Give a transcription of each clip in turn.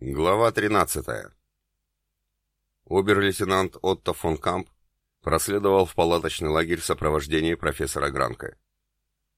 Глава 13. Обер-лейтенант Отто фон Камп проследовал в палаточный лагерь в сопровождении профессора Гранка.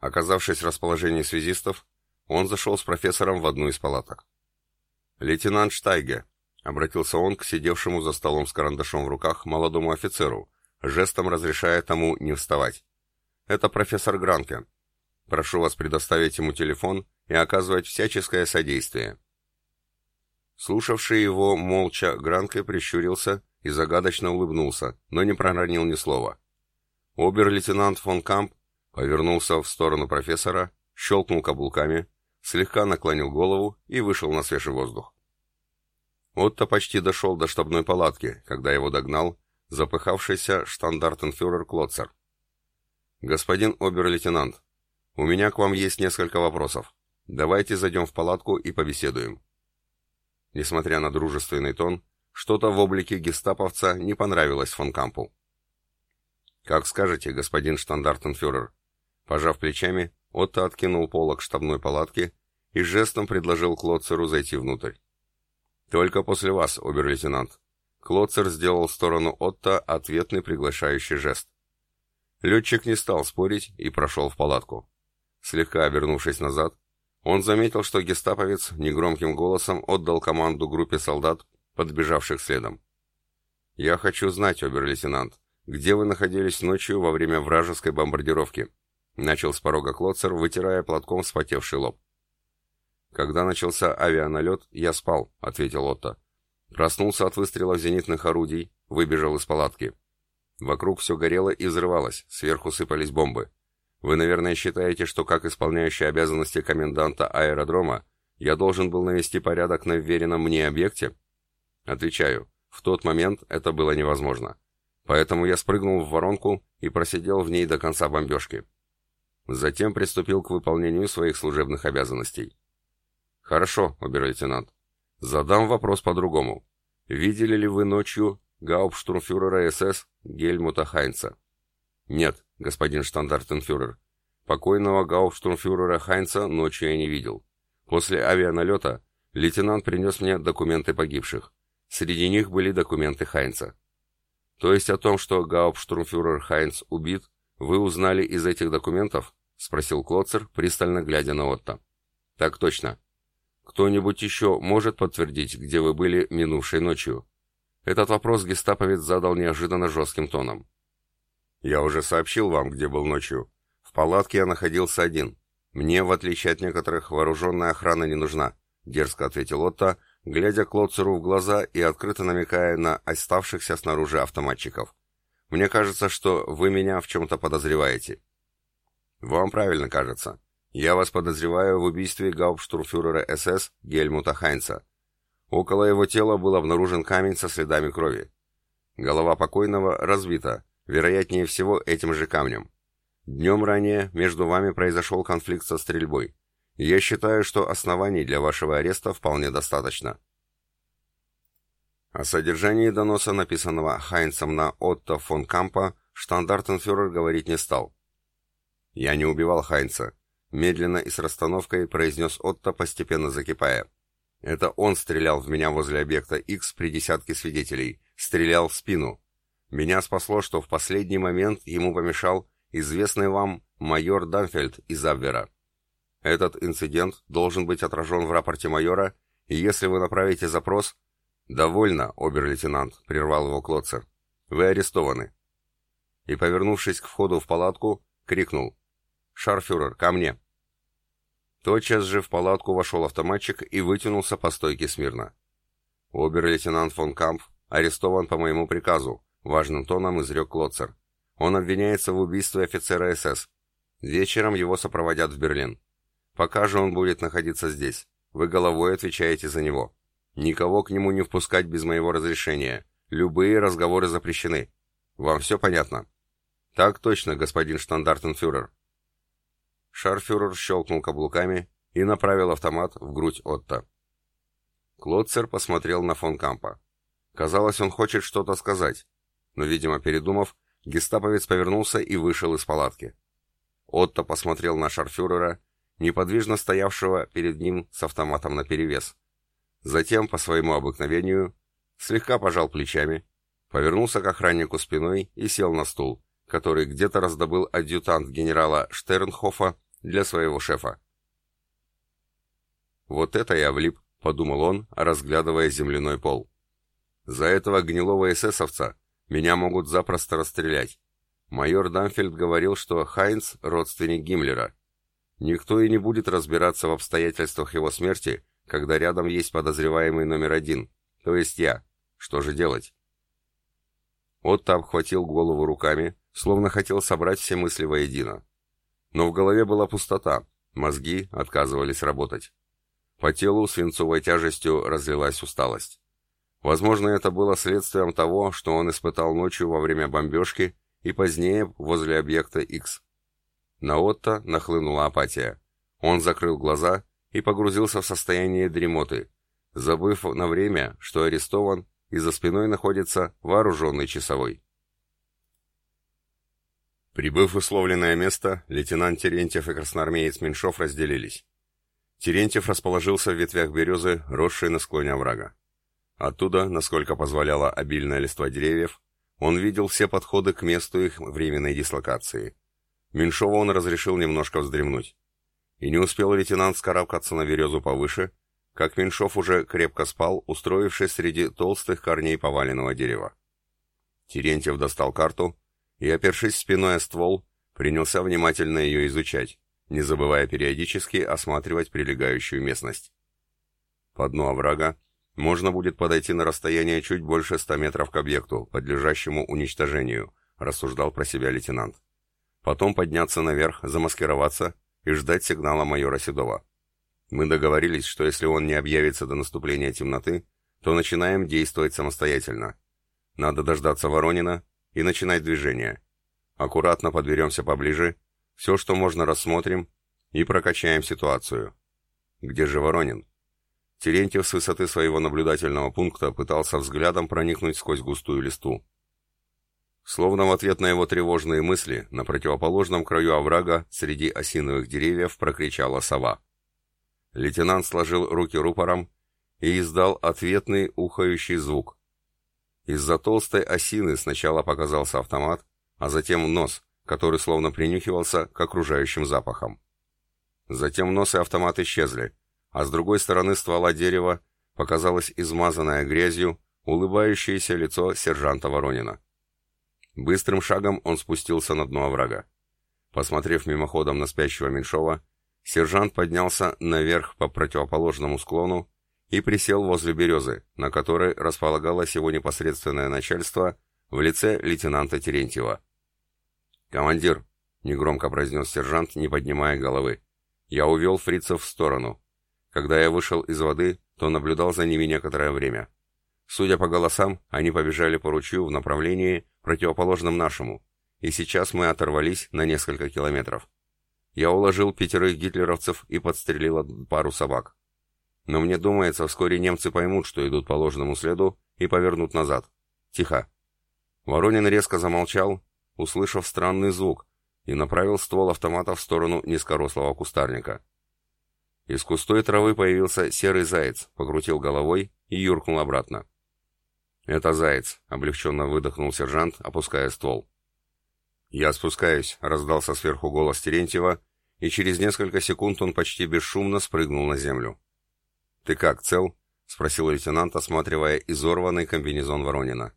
Оказавшись в расположении связистов, он зашел с профессором в одну из палаток. «Лейтенант Штайге», — обратился он к сидевшему за столом с карандашом в руках молодому офицеру, жестом разрешая тому не вставать. «Это профессор Гранке. Прошу вас предоставить ему телефон и оказывать всяческое содействие». Слушавший его молча, Гранке прищурился и загадочно улыбнулся, но не проронил ни слова. Обер-лейтенант фон Камп повернулся в сторону профессора, щелкнул каблуками, слегка наклонил голову и вышел на свежий воздух. Отто почти дошел до штабной палатки, когда его догнал запыхавшийся штандартенфюрер Клоцер. «Господин обер-лейтенант, у меня к вам есть несколько вопросов. Давайте зайдем в палатку и побеседуем». Несмотря на дружественный тон, что-то в облике гестаповца не понравилось фон Кампу. «Как скажете, господин штандартенфюрер». Пожав плечами, Отто откинул полок штабной палатки и жестом предложил Клоцеру зайти внутрь. «Только после вас, обер-лейтенант». Клоцер сделал в сторону Отто ответный приглашающий жест. Летчик не стал спорить и прошел в палатку. Слегка обернувшись назад, он заметил, что гестаповец негромким голосом отдал команду группе солдат, подбежавших следом. «Я хочу знать, обер-лейтенант, где вы находились ночью во время вражеской бомбардировки?» Начал с порога Клоцер, вытирая платком вспотевший лоб. «Когда начался авианалет, я спал», — ответил Отто. Проснулся от выстрелов зенитных орудий, выбежал из палатки. Вокруг все горело и взрывалось, сверху сыпались бомбы. Вы, наверное, считаете, что как исполняющий обязанности коменданта аэродрома я должен был навести порядок на вверенном мне объекте? Отвечаю, в тот момент это было невозможно. Поэтому я спрыгнул в воронку и просидел в ней до конца бомбежки. Затем приступил к выполнению своих служебных обязанностей. Хорошо, обер-лейтенант. Задам вопрос по-другому. Видели ли вы ночью гауптштурмфюрера СС Гельмута Хайнца? Нет, господин штандартенфюрер. Покойного гауптштурмфюрера Хайнца ночью я не видел. После авианалета лейтенант принес мне документы погибших. Среди них были документы Хайнца. То есть о том, что гауптштурмфюрер Хайнц убит, вы узнали из этих документов? Спросил Клоцер, пристально глядя на Отто. Так точно. Кто-нибудь еще может подтвердить, где вы были минувшей ночью? Этот вопрос гестаповец задал неожиданно жестким тоном. Я уже сообщил вам, где был ночью. В палатке я находился один. Мне, в отличие от некоторых, вооруженная охрана не нужна, дерзко ответил Отто, глядя Клоцеру в глаза и открыто намекая на оставшихся снаружи автоматчиков. Мне кажется, что вы меня в чем-то подозреваете. Вам правильно кажется. Я вас подозреваю в убийстве гауптштурмфюрера СС Гельмута Хайнца. Около его тела был обнаружен камень со следами крови. Голова покойного разбита, вероятнее всего этим же камнем. Днем ранее между вами произошел конфликт со стрельбой. Я считаю, что оснований для вашего ареста вполне достаточно. О содержании доноса, написанного Хайнцем на Отто фон Кампа, штандартенфюрер говорить не стал. «Я не убивал Хайнца», — медленно и с расстановкой произнес Отто, постепенно закипая. «Это он стрелял в меня возле объекта X при десятке свидетелей. Стрелял в спину. Меня спасло, что в последний момент ему помешал известный вам майор Данфельд из Абвера. Этот инцидент должен быть отражен в рапорте майора, и если вы направите запрос... «Довольно, обер-лейтенант», — прервал его Клоцер. «Вы арестованы». И, повернувшись к входу в палатку, крикнул. «Шарфюрер, ко мне!» Тотчас же в палатку вошел автоматчик и вытянулся по стойке смирно. Обер-лейтенант фон Камп арестован по моему приказу, важным тоном изрек Клоцер. Он обвиняется в убийстве офицера СС. Вечером его сопроводят в Берлин. Пока же он будет находиться здесь. Вы головой отвечаете за него. Никого к нему не впускать без моего разрешения. Любые разговоры запрещены. Вам все понятно? Так точно, господин штандартенфюрер. Шарфюрер щелкнул каблуками и направил автомат в грудь Отто. Клотцер посмотрел на фон Кампа. Казалось, он хочет что-то сказать, но, видимо, передумав, гестаповец повернулся и вышел из палатки. Отто посмотрел на шарфюрера, неподвижно стоявшего перед ним с автоматом наперевес. Затем, по своему обыкновению, слегка пожал плечами, повернулся к охраннику спиной и сел на стул, который где-то раздобыл адъютант генерала Штернхофа для своего шефа. «Вот это я влип», — подумал он, разглядывая земляной пол. «За этого гнилого эсэсовца меня могут запросто расстрелять. Майор Дамфельд говорил, что Хайнц — родственник Гиммлера. Никто и не будет разбираться в обстоятельствах его смерти, когда рядом есть подозреваемый номер один, то есть я. Что же делать? Отто обхватил голову руками, словно хотел собрать все мысли воедино. Но в голове была пустота, мозги отказывались работать. По телу свинцовой тяжестью разлилась усталость. Возможно, это было следствием того, что он испытал ночью во время бомбежки и позднее возле объекта X. На Отто нахлынула апатия. Он закрыл глаза и погрузился в состояние дремоты, забыв на время, что арестован и за спиной находится вооруженный часовой. Прибыв в условленное место, лейтенант Терентьев и красноармеец Меньшов разделились. Терентьев расположился в ветвях березы, росшей на склоне оврага. Оттуда, насколько позволяла обильная листва деревьев, он видел все подходы к месту их временной дислокации. Меньшову он разрешил немножко вздремнуть. И не успел лейтенант скарабкаться на березу повыше, как Меньшов уже крепко спал, устроившись среди толстых корней поваленного дерева. Терентьев достал карту и, опершись спиной о ствол, принялся внимательно ее изучать, не забывая периодически осматривать прилегающую местность. По дну оврага можно будет подойти на расстояние чуть больше ста метров к объекту, подлежащему уничтожению, рассуждал про себя лейтенант. Потом подняться наверх, замаскироваться и ждать сигнала майора Седова. Мы договорились, что если он не объявится до наступления темноты, то начинаем действовать самостоятельно. Надо дождаться Воронина и начинать движение. Аккуратно подберемся поближе, все, что можно, рассмотрим и прокачаем ситуацию. Где же Воронин? Терентьев с высоты своего наблюдательного пункта пытался взглядом проникнуть сквозь густую листу. Словно в ответ на его тревожные мысли, на противоположном краю оврага среди осиновых деревьев прокричала сова. Лейтенант сложил руки рупором и издал ответный ухающий звук. Из-за толстой осины сначала показался автомат, а затем нос, который словно принюхивался к окружающим запахам. Затем нос и автомат исчезли, а с другой стороны ствола дерева показалось измазанное грязью, улыбающееся лицо сержанта Воронина. Быстрым шагом он спустился на дно оврага. Посмотрев мимоходом на спящего Меньшова, сержант поднялся наверх по противоположному склону и присел возле березы, на которой располагалось его непосредственное начальство в лице лейтенанта Терентьева. «Командир», — негромко произнес сержант, не поднимая головы, — «я увел фрицев в сторону. Когда я вышел из воды, то наблюдал за ними некоторое время. Судя по голосам, они побежали по ручью в направлении, противоположном нашему, и сейчас мы оторвались на несколько километров. Я уложил пятерых гитлеровцев и подстрелил пару собак. Но мне думается, вскоре немцы поймут, что идут по ложному следу, и повернут назад. Тихо. Воронин резко замолчал, услышав странный звук, и направил ствол автомата в сторону низкорослого кустарника. Из густой травы появился серый заяц, покрутил головой и юркнул обратно. «Это заяц», — облегченно выдохнул сержант, опуская ствол. «Я спускаюсь», — раздался сверху голос Терентьева, и через несколько секунд он почти бесшумно спрыгнул на землю. «Ты как, цел?» — спросил лейтенант, осматривая изорванный комбинезон Воронина.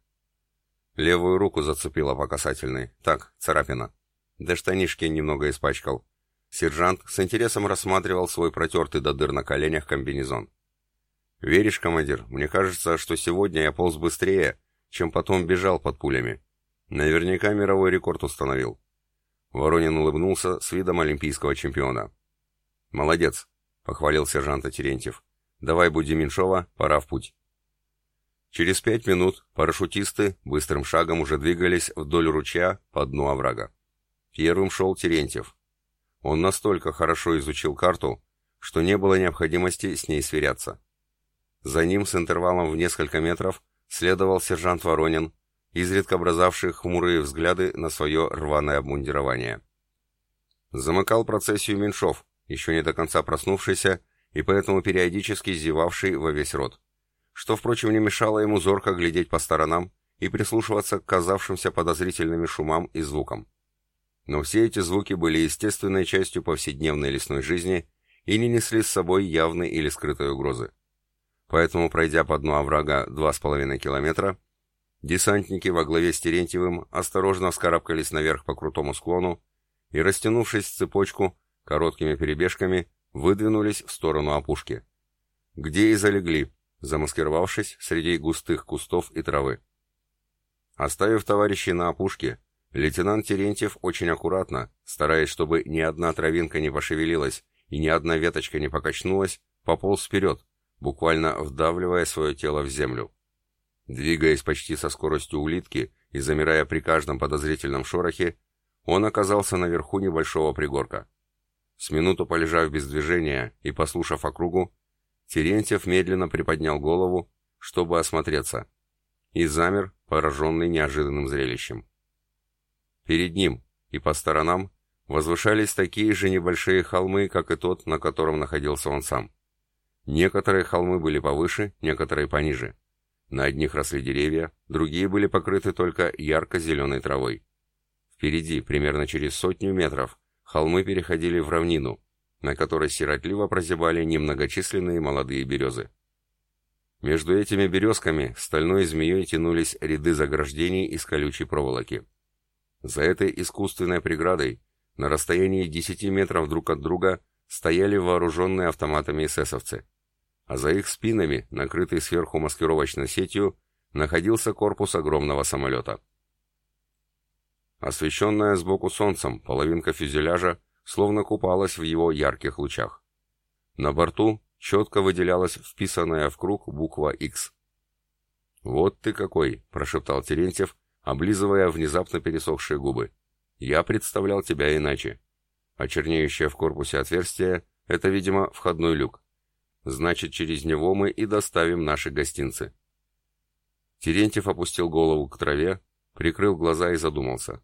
Левую руку зацепила по касательной. Так, царапина. Да штанишки немного испачкал. Сержант с интересом рассматривал свой протертый до дыр на коленях комбинезон. «Веришь, командир, мне кажется, что сегодня я полз быстрее, чем потом бежал под пулями. Наверняка мировой рекорд установил». Воронин улыбнулся с видом олимпийского чемпиона. «Молодец», — похвалил сержанта Терентьев. «Давай будем Меньшова, пора в путь». Через пять минут парашютисты быстрым шагом уже двигались вдоль ручья по дну оврага. Первым шел Терентьев, он настолько хорошо изучил карту, что не было необходимости с ней сверяться. За ним с интервалом в несколько метров следовал сержант Воронин, изредка бросавший хмурые взгляды на свое рваное обмундирование. Замыкал процессию Меньшов, еще не до конца проснувшийся и поэтому периодически зевавший во весь рот. что, впрочем, не мешало ему зорко глядеть по сторонам и прислушиваться к казавшимся подозрительными шумам и звукам. Но все эти звуки были естественной частью повседневной лесной жизни и не несли с собой явной или скрытой угрозы. Поэтому, пройдя по дну оврага два с половиной километра, десантники во главе с Терентьевым осторожно вскарабкались наверх по крутому склону и, растянувшись в цепочку, короткими перебежками, выдвинулись в сторону опушки, где и залегли, замаскировавшись среди густых кустов и травы. Оставив товарищей на опушке, лейтенант Терентьев очень аккуратно, стараясь, чтобы ни одна травинка не пошевелилась и ни одна веточка не покачнулась, пополз вперед, буквально вдавливая свое тело в землю. Двигаясь почти со скоростью улитки и замирая при каждом подозрительном шорохе, он оказался наверху небольшого пригорка. С минуту полежав без движения и послушав округу, Терентьев медленно приподнял голову, чтобы осмотреться, и замер, пораженный неожиданным зрелищем. Перед ним и по сторонам возвышались такие же небольшие холмы, как и тот, на котором находился он сам. Некоторые холмы были повыше, некоторые пониже. На одних росли деревья, другие были покрыты только ярко-зеленой травой. Впереди, примерно через сотню метров, холмы переходили в равнину, на которой сиротливо прозябали немногочисленные молодые березы. Между этими березками стальной змеей тянулись ряды заграждений из колючей проволоки. За этой искусственной преградой на расстоянии 10 метров друг от друга стояли вооруженные автоматами эсэсовцы, а за их спинами, накрытый сверху маскировочной сетью, находился корпус огромного самолета. Освещенная сбоку солнцем половинка фюзеляжа словно купалась в его ярких лучах. На борту четко выделялась вписанная в круг буква X. «Вот ты какой!» – прошептал Терентьев, облизывая внезапно пересохшие губы. Я представлял тебя иначе. А чернеющее в корпусе отверстие — это, видимо, входной люк. Значит, через него мы и доставим наши гостинцы. Терентьев опустил голову к траве, прикрыл глаза и задумался.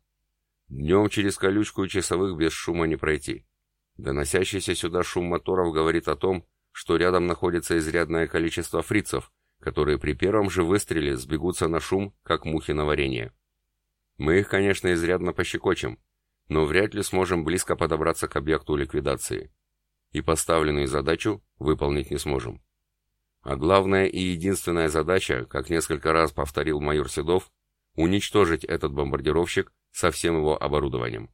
Днем через колючку часовых без шума не пройти. Доносящийся сюда шум моторов говорит о том, что рядом находится изрядное количество фрицев, которые при первом же выстреле сбегутся на шум, как мухи на варенье. Мы их, конечно, изрядно пощекочем, но вряд ли сможем близко подобраться к объекту ликвидации. И поставленную задачу выполнить не сможем. А главная и единственная задача, как несколько раз повторил майор Седов, уничтожить этот бомбардировщик со всем его оборудованием.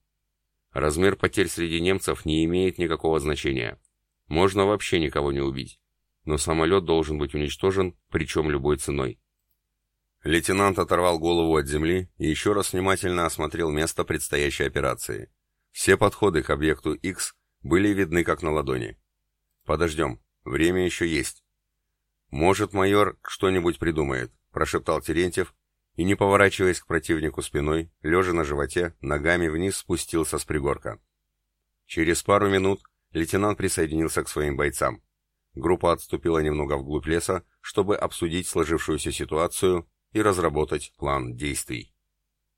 Размер потерь среди немцев не имеет никакого значения. Можно вообще никого не убить. Но самолет должен быть уничтожен, причем любой ценой. Лейтенант оторвал голову от земли и еще раз внимательно осмотрел место предстоящей операции. Все подходы к объекту X были видны как на ладони. «Подождем, время еще есть». «Может, майор что-нибудь придумает», – прошептал Терентьев, и, не поворачиваясь к противнику спиной, лежа на животе, ногами вниз спустился с пригорка. Через пару минут лейтенант присоединился к своим бойцам. Группа отступила немного вглубь леса, чтобы обсудить сложившуюся ситуацию и разработать план действий.